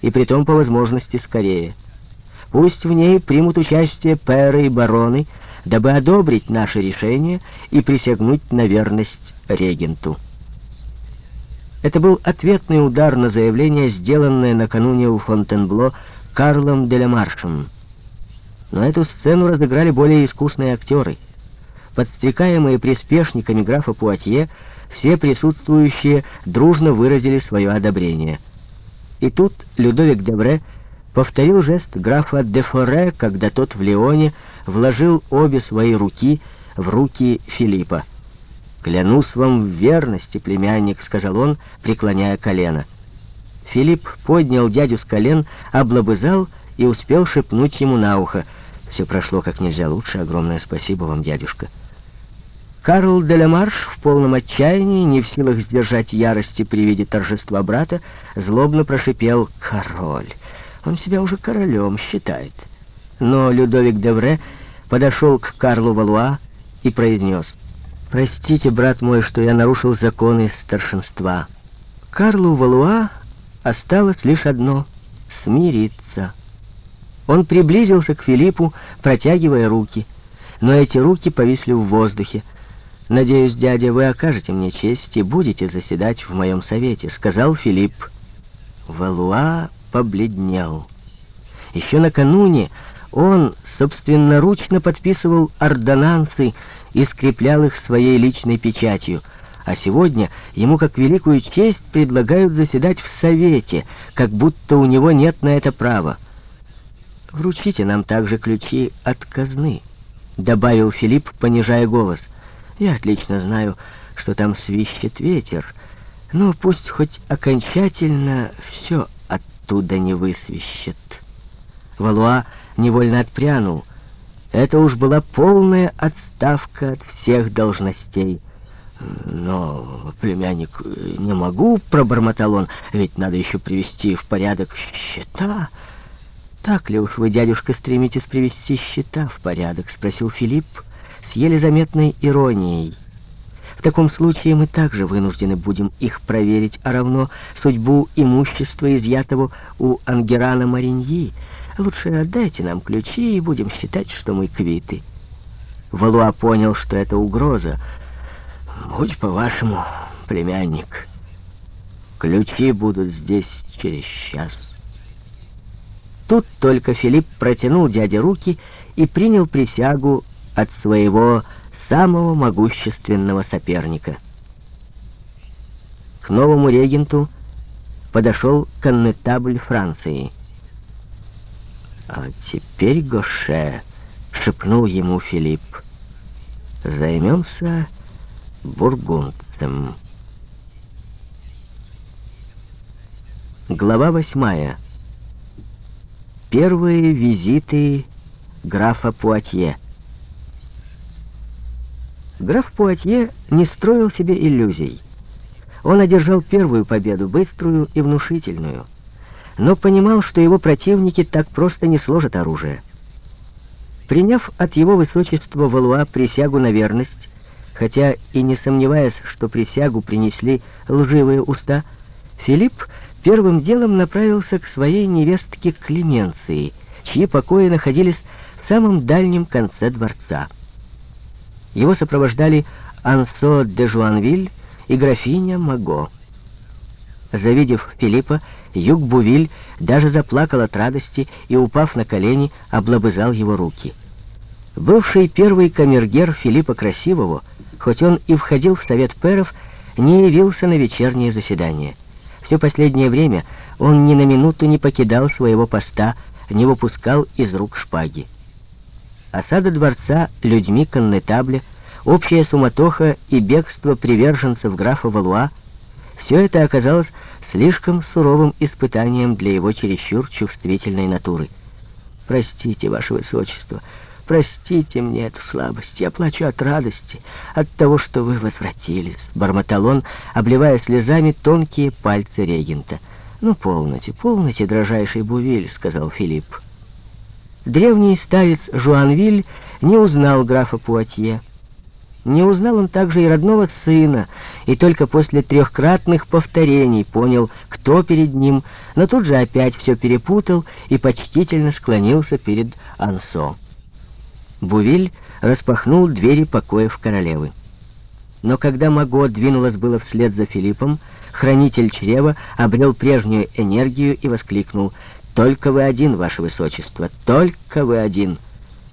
и притом по возможности скорее. Пусть в ней примут участие пэры и бароны, дабы одобрить наше решение и присягнуть на верность регенту. Это был ответный удар на заявление, сделанное накануне у Фонтенбло Карлом де Маршем. Но эту сцену разыграли более искусные актеры. Подстрекаемые приспешниками графа Пуатье, все присутствующие дружно выразили свое одобрение. И тут Людовик Девре повторил жест графа де Форе, когда тот в Леоне вложил обе свои руки в руки Филиппа. «Клянусь вам в верности, племянник», — сказал он, преклоняя колено. Филипп поднял дядю с колен, облобызал и успел шепнуть ему на ухо. «Все прошло как нельзя лучше. Огромное спасибо вам, дядюшка». Карл де Лемарш в полном отчаянии, не в силах сдержать ярости при виде торжества брата, злобно прошипел «Король! Он себя уже королем считает». Но Людовик Девре подошел к Карлу Валуа и произнес «Простите, брат мой, что я нарушил законы старшинства». Карлу Валуа осталось лишь одно — смириться. Он приблизился к Филиппу, протягивая руки, но эти руки повисли в воздухе. «Надеюсь, дядя, вы окажете мне честь и будете заседать в моем совете», — сказал Филипп. Валуа побледнел. Еще накануне он собственноручно подписывал ордонансы и скреплял их своей личной печатью, а сегодня ему как великую честь предлагают заседать в совете, как будто у него нет на это права. «Вручите нам также ключи от казны», — добавил Филипп, понижая голос — я отлично знаю, что там свищет ветер, но пусть хоть окончательно все оттуда не высвищет. Валуа невольно отпрянул. Это уж была полная отставка от всех должностей. «Но, племянник, не могу», — пробормотал он, — «ведь надо еще привести в порядок счета». «Так ли уж вы, дядюшка, стремитесь привести счета в порядок?» — спросил Филипп, с еле заметной иронией. В таком случае мы также вынуждены будем их проверить, а равно судьбу имущества, изъятого у Ангерана Мариньи. Лучше отдайте нам ключи и будем считать, что мы квиты. Валуа понял, что это угроза. «Будь по-вашему, племянник, ключи будут здесь через час». Тут только Филипп протянул дяде руки и принял присягу от своего самого могущественного соперника. К новому регенту подошел коннетабль Франции. «А теперь, Гоше», — шепнул ему Филипп, — «займемся бургундцем». Глава восьмая. Первые визиты графа Пуатье. Граф Пуатье не строил себе иллюзий. Он одержал первую победу, быструю и внушительную, но понимал, что его противники так просто не сложат оружие. Приняв от его высочества Валуа присягу на верность, хотя и не сомневаясь, что присягу принесли лживые уста, Филипп первым делом направился к своей невестке Клеменции, чьи покои находились в самом дальнем конце дворца. Его сопровождали Ансо де Жуанвиль и графиня Маго. Завидев Филиппа, Юг Бувиль даже заплакал от радости и, упав на колени, облобызал его руки. Бывший первый камергер Филиппа Красивого, хоть он и входил в совет пэров, не явился на вечернее заседание. Все последнее время он ни на минуту не покидал своего поста, не выпускал из рук шпаги. Осада дворца людьми коннетабля, общая суматоха и бегство приверженцев графа Валуа — все это оказалось слишком суровым испытанием для его чересчур чувствительной натуры. «Простите, ваше высочество, простите мне эту слабость, я плачу от радости, от того, что вы возвратились», — бормотал он, обливая слезами тонкие пальцы регента. «Ну, полноте, полноте, дрожайший Бувиль», — сказал Филипп. Древний старец Жуанвиль не узнал графа Пуатье. Не узнал он также и родного сына, и только после трехкратных повторений понял, кто перед ним, но тут же опять все перепутал и почтительно склонился перед Ансо. Бувиль распахнул двери покоев королевы. Но когда Маго двинулась было вслед за Филиппом, хранитель чрева обрел прежнюю энергию и воскликнул «Только вы один, ваше высочество, только вы один!»